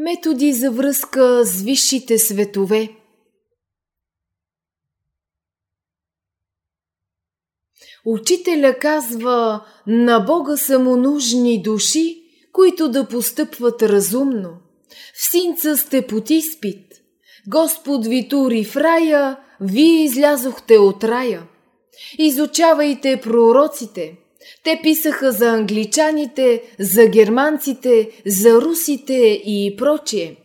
Методи за връзка с висшите светове Учителя казва, на Бога са му нужни души, които да постъпват разумно. В синца сте под изпит. Господ ви тури в рая, вие излязохте от рая. Изучавайте пророците. Те писаха за англичаните, за германците, за русите и прочие.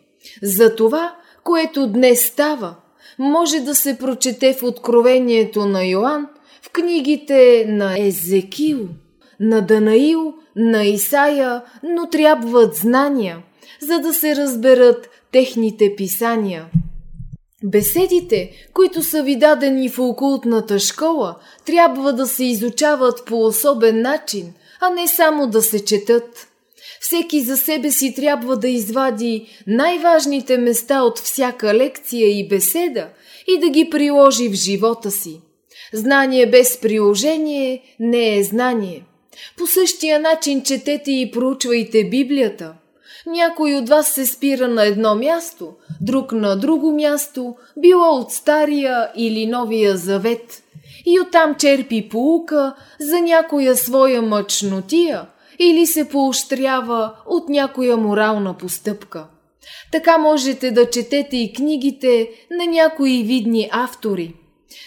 За това, което днес става, може да се прочете в Откровението на Йоанн, в книгите на Езекил, на Данаил, на Исая, но трябват знания, за да се разберат техните писания. Беседите, които са ви дадени в окултната школа, трябва да се изучават по особен начин, а не само да се четат. Всеки за себе си трябва да извади най-важните места от всяка лекция и беседа и да ги приложи в живота си. Знание без приложение не е знание. По същия начин четете и проучвайте Библията – някой от вас се спира на едно място, друг на друго място, било от Стария или Новия Завет. И оттам черпи поука за някоя своя мъчнотия или се поощрява от някоя морална постъпка. Така можете да четете и книгите на някои видни автори.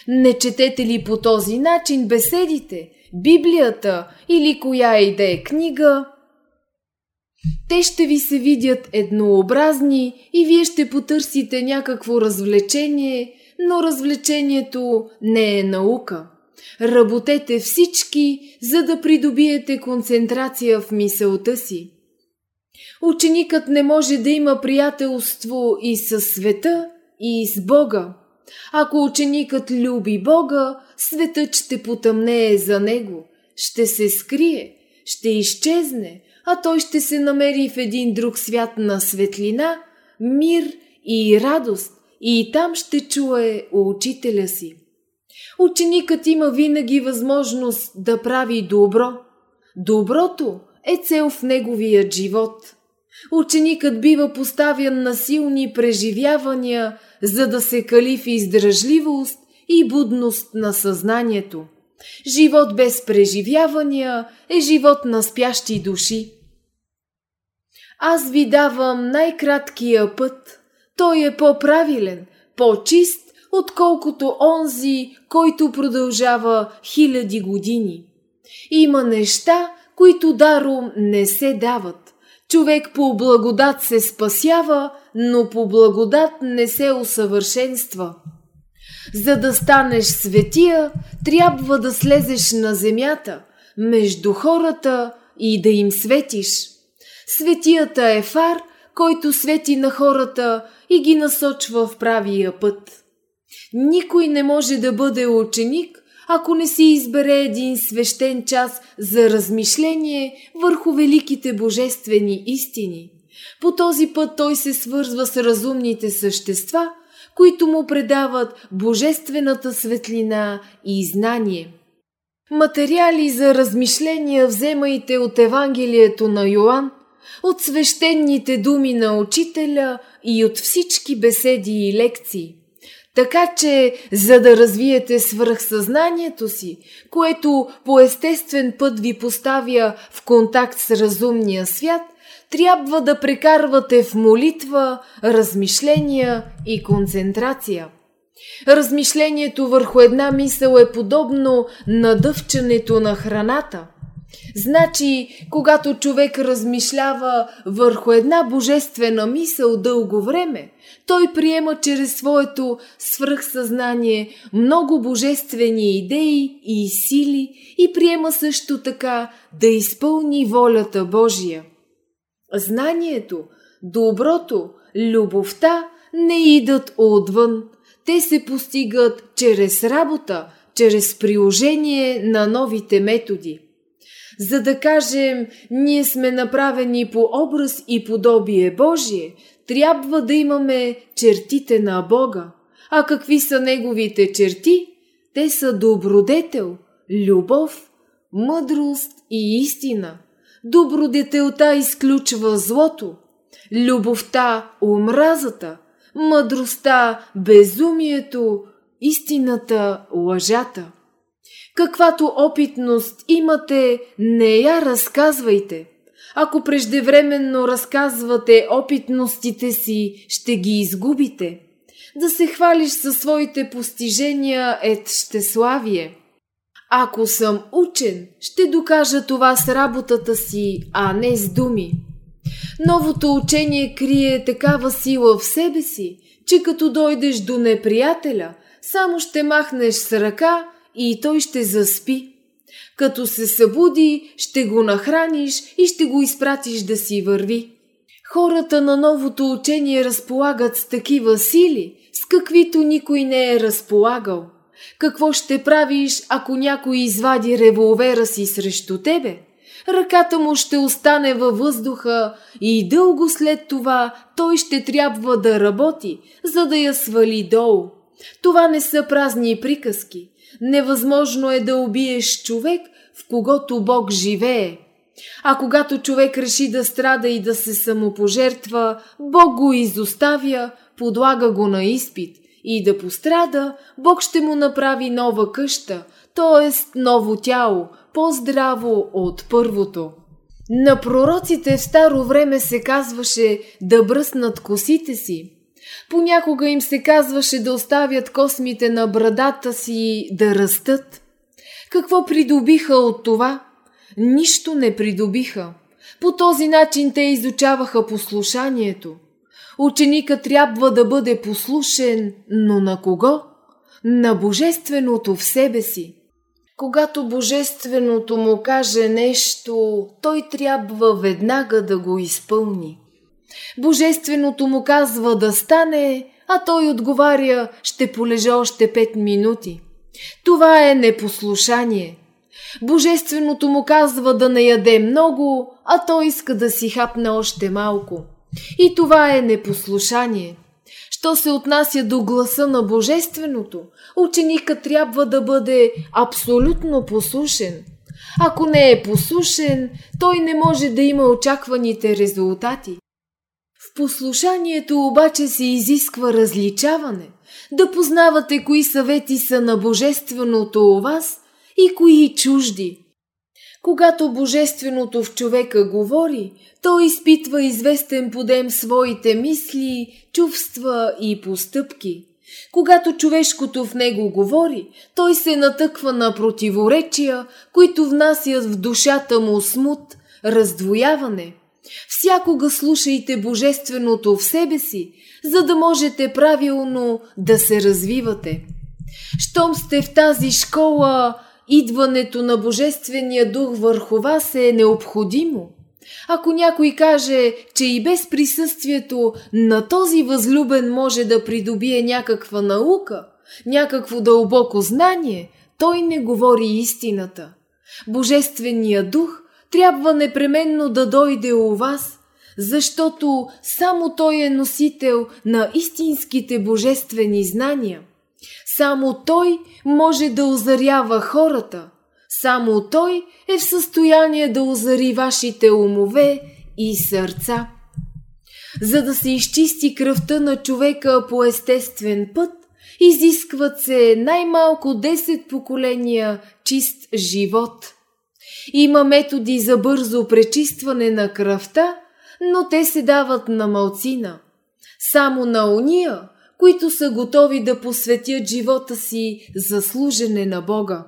Не четете ли по този начин беседите, Библията или коя и да е книга, те ще ви се видят еднообразни и вие ще потърсите някакво развлечение, но развлечението не е наука. Работете всички, за да придобиете концентрация в мисълта си. Ученикът не може да има приятелство и със света, и с Бога. Ако ученикът люби Бога, светът ще потъмнее за него, ще се скрие, ще изчезне, а той ще се намери в един друг свят на светлина, мир и радост и там ще чуе учителя си. Ученикът има винаги възможност да прави добро. Доброто е цел в неговия живот. Ученикът бива поставян на силни преживявания, за да се кали в издръжливост и будност на съзнанието. Живот без преживявания е живот на спящи души. Аз ви давам най-краткия път. Той е по-правилен, по-чист, отколкото онзи, който продължава хиляди години. Има неща, които даром не се дават. Човек по благодат се спасява, но по благодат не се усъвършенства. За да станеш светия, трябва да слезеш на земята, между хората и да им светиш. Светията е фар, който свети на хората и ги насочва в правия път. Никой не може да бъде ученик, ако не си избере един свещен час за размишление върху великите божествени истини. По този път той се свързва с разумните същества, които му предават божествената светлина и знание. Материали за размишления вземайте от Евангелието на Йоанн, от свещените думи на учителя и от всички беседи и лекции. Така че, за да развиете свръхсъзнанието си, което по естествен път ви поставя в контакт с разумния свят, трябва да прекарвате в молитва, размишления и концентрация. Размишлението върху една мисъл е подобно на дъвчането на храната – Значи, когато човек размишлява върху една божествена мисъл дълго време, той приема чрез своето свръхсъзнание много божествени идеи и сили и приема също така да изпълни волята Божия. Знанието, доброто, любовта не идат отвън. Те се постигат чрез работа, чрез приложение на новите методи – за да кажем, ние сме направени по образ и подобие Божие, трябва да имаме чертите на Бога. А какви са неговите черти? Те са добродетел, любов, мъдрост и истина. Добродетелта изключва злото. любовта, омразата, мъдростта, безумието, истината, лъжата. Каквато опитност имате, не я разказвайте. Ако преждевременно разказвате опитностите си, ще ги изгубите. Да се хвалиш със своите постижения е щеславие. Ако съм учен, ще докажа това с работата си, а не с думи. Новото учение крие такава сила в себе си, че като дойдеш до неприятеля, само ще махнеш с ръка и той ще заспи. Като се събуди, ще го нахраниш и ще го изпратиш да си върви. Хората на новото учение разполагат с такива сили, с каквито никой не е разполагал. Какво ще правиш, ако някой извади револвера си срещу тебе? Ръката му ще остане във въздуха и дълго след това той ще трябва да работи, за да я свали долу. Това не са празни приказки. Невъзможно е да убиеш човек, в когото Бог живее. А когато човек реши да страда и да се самопожертва, Бог го изоставя, подлага го на изпит и да пострада, Бог ще му направи нова къща, т.е. ново тяло, по-здраво от първото. На пророците в старо време се казваше да бръснат косите си. Понякога им се казваше да оставят космите на брадата си да растат. Какво придобиха от това? Нищо не придобиха. По този начин те изучаваха послушанието. Ученика трябва да бъде послушен, но на кого? На Божественото в себе си. Когато Божественото му каже нещо, той трябва веднага да го изпълни. Божественото му казва да стане, а той отговаря ще полежа още пет минути. Това е непослушание. Божественото му казва да не яде много, а той иска да си хапне още малко. И това е непослушание. Що се отнася до гласа на Божественото, ученика трябва да бъде абсолютно послушен. Ако не е послушен, той не може да има очакваните резултати. Послушанието обаче се изисква различаване, да познавате кои съвети са на Божественото у вас и кои чужди. Когато Божественото в човека говори, той изпитва известен подем своите мисли, чувства и постъпки. Когато човешкото в него говори, той се натъква на противоречия, които внасят в душата му смут, раздвояване. Всякога слушайте Божественото в себе си, за да можете правилно да се развивате. Щом сте в тази школа, идването на Божествения дух върху вас е необходимо. Ако някой каже, че и без присъствието на този възлюбен може да придобие някаква наука, някакво дълбоко знание, той не говори истината. Божественият дух трябва непременно да дойде у вас, защото само той е носител на истинските божествени знания. Само той може да озарява хората. Само той е в състояние да озари вашите умове и сърца. За да се изчисти кръвта на човека по естествен път, изискват се най-малко 10 поколения чист живот. Има методи за бързо пречистване на кръвта, но те се дават на малцина. Само на уния, които са готови да посветят живота си за служене на Бога.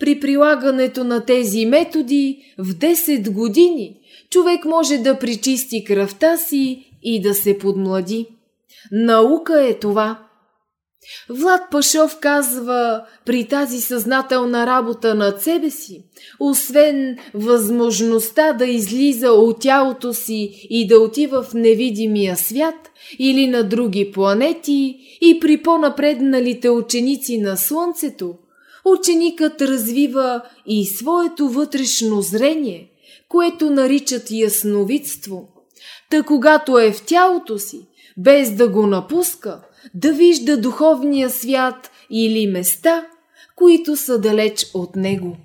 При прилагането на тези методи в 10 години човек може да причисти кръвта си и да се подмлади. Наука е това. Влад Пашов казва при тази съзнателна работа над себе си, освен възможността да излиза от тялото си и да отива в невидимия свят или на други планети и при по-напредналите ученици на Слънцето, ученикът развива и своето вътрешно зрение, което наричат ясновидство. Та когато е в тялото си, без да го напуска, да вижда духовния свят или места, които са далеч от него.